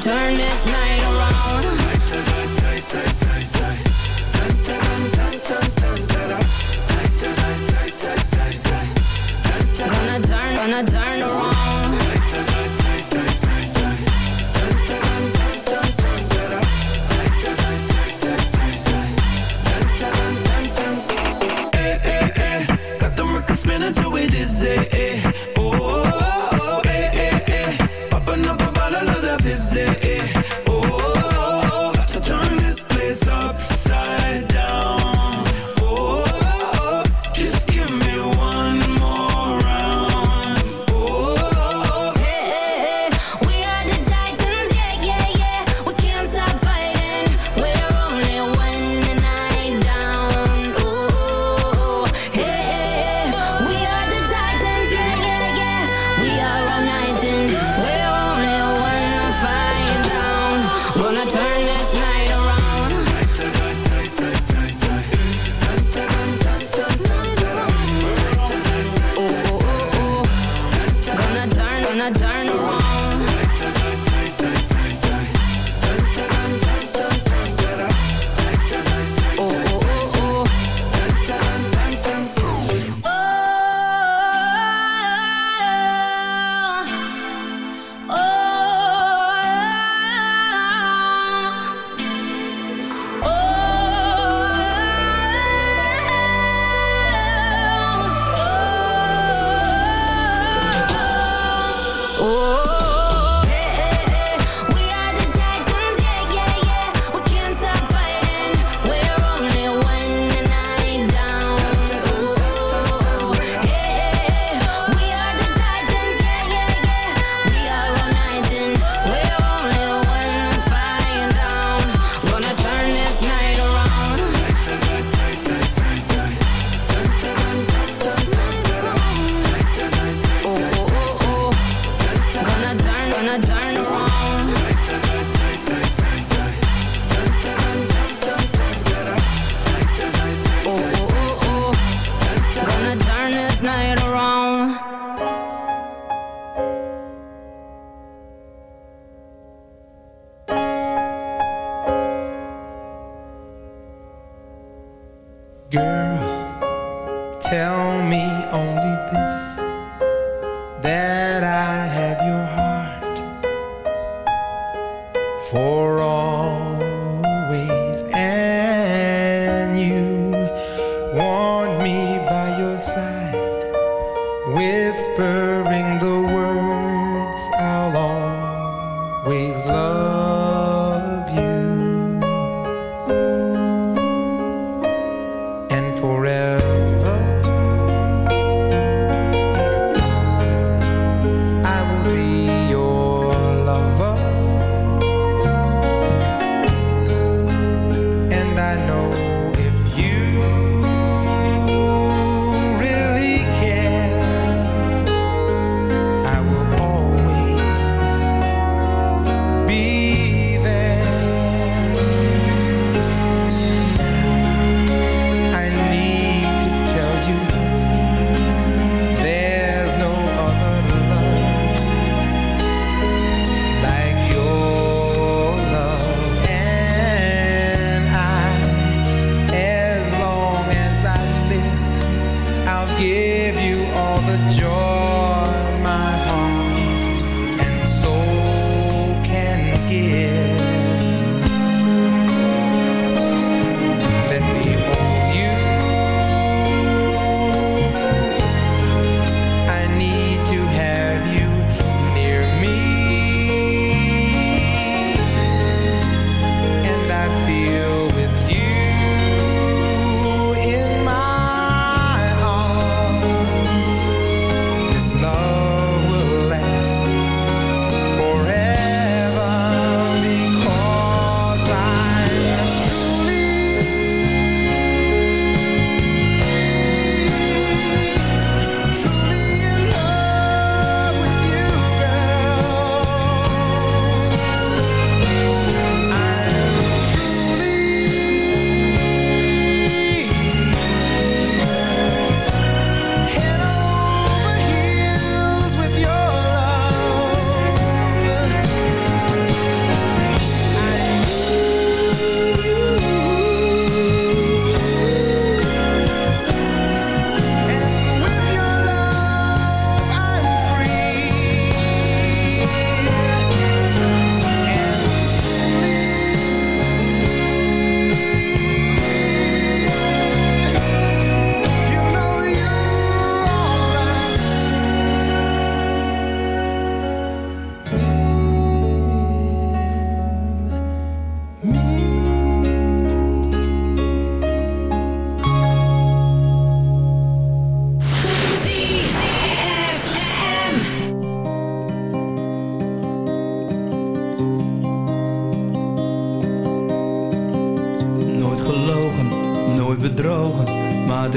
Oh, oh, oh,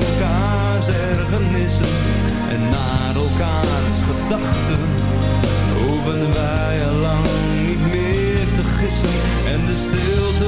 elkaars ergernissen en naar elkaars gedachten. Hoeven wij al lang niet meer te gissen en de stilte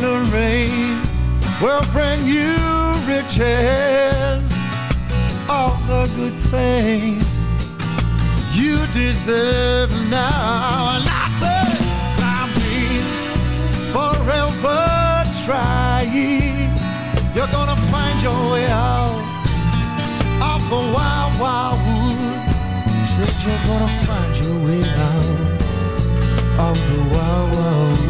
Gonna rain. Will bring you riches All the good things You deserve now. And I say be forever trying. You're gonna find your way out Off the wild, wild wood. Said you're gonna find your way out Off the wild, wild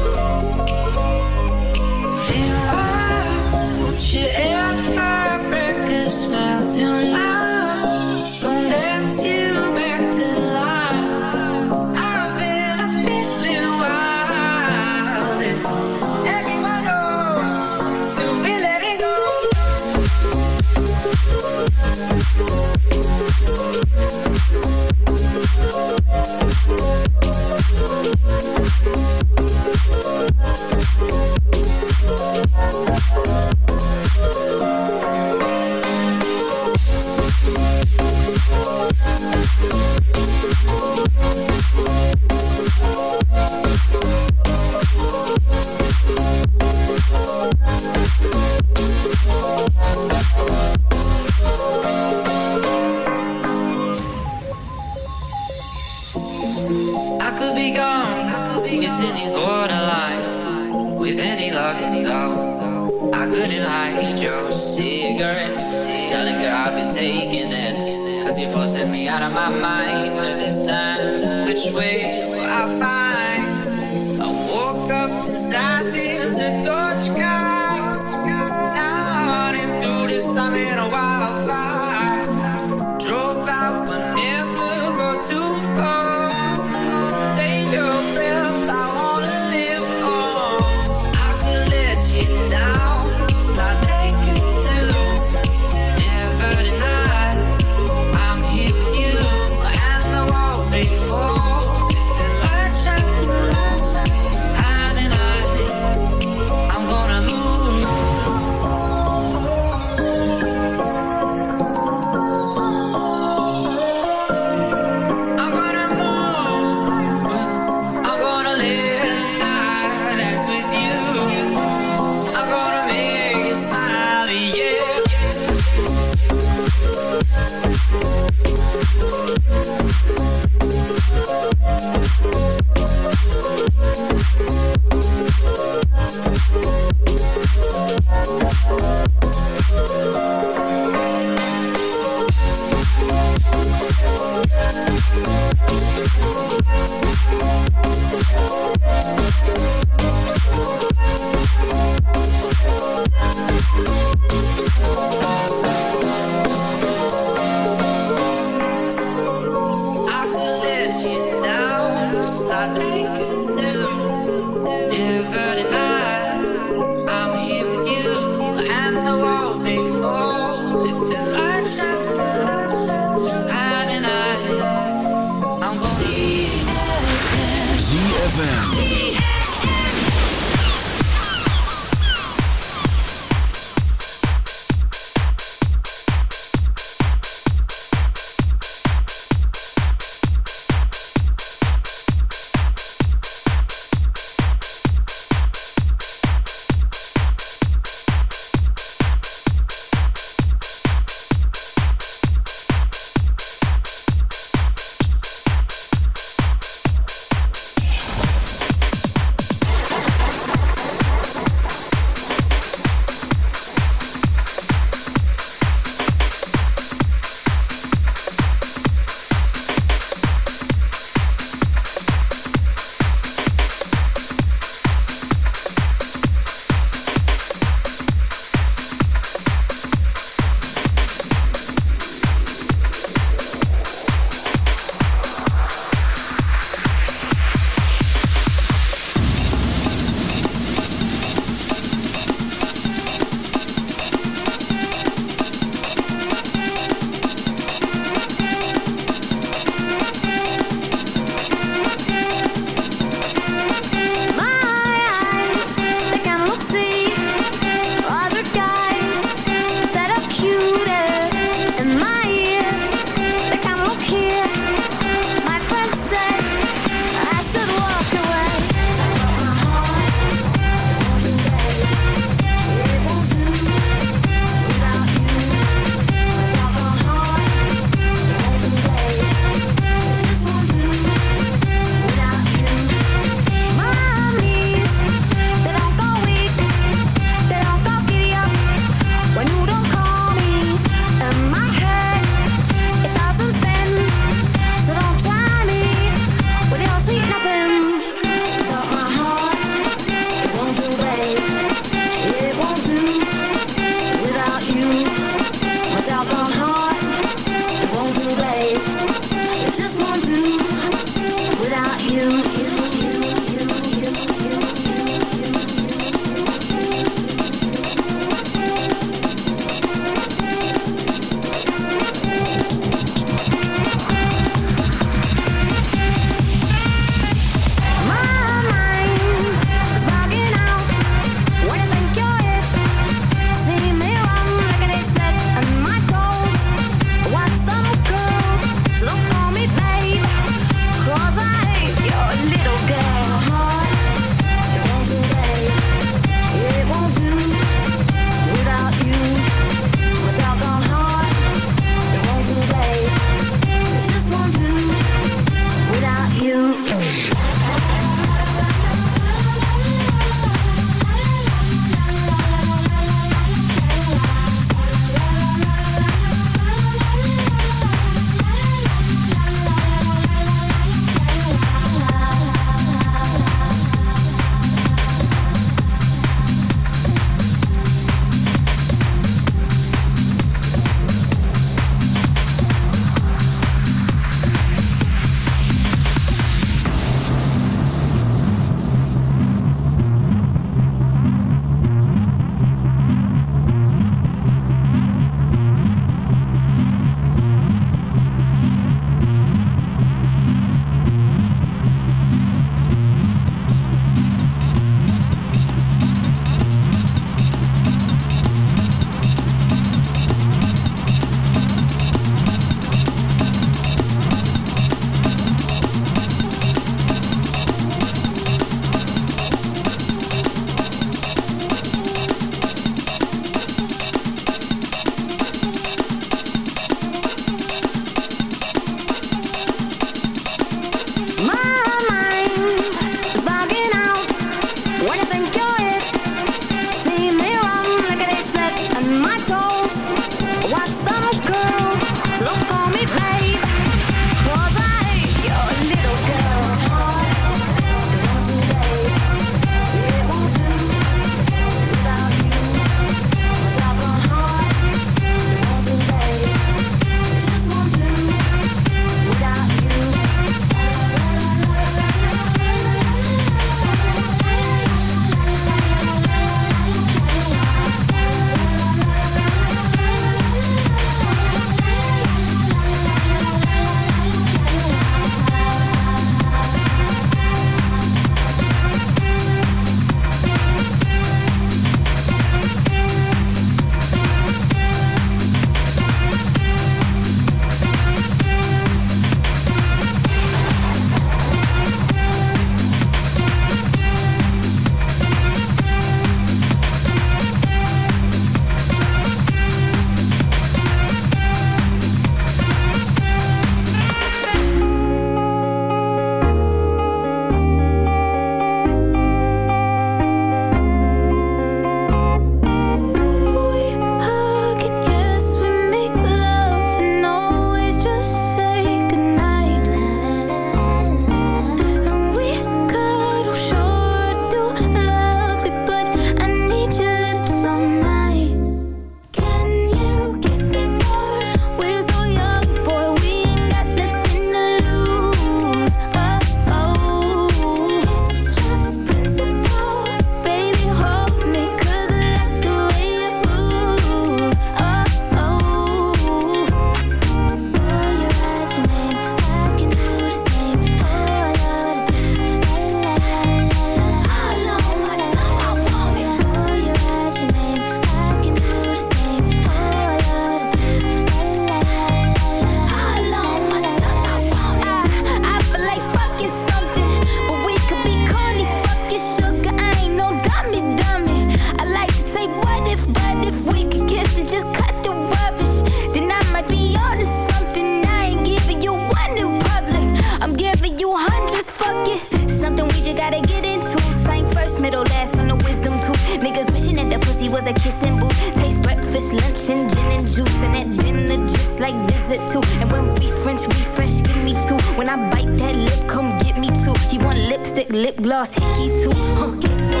was a kissing booth. Taste breakfast, lunch, and gin and juice. And at dinner, just like visit too. And when we French refresh, give me two. When I bite that lip, come get me two. He want lipstick, lip gloss, hickeys too. Huh. Kiss me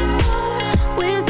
Where's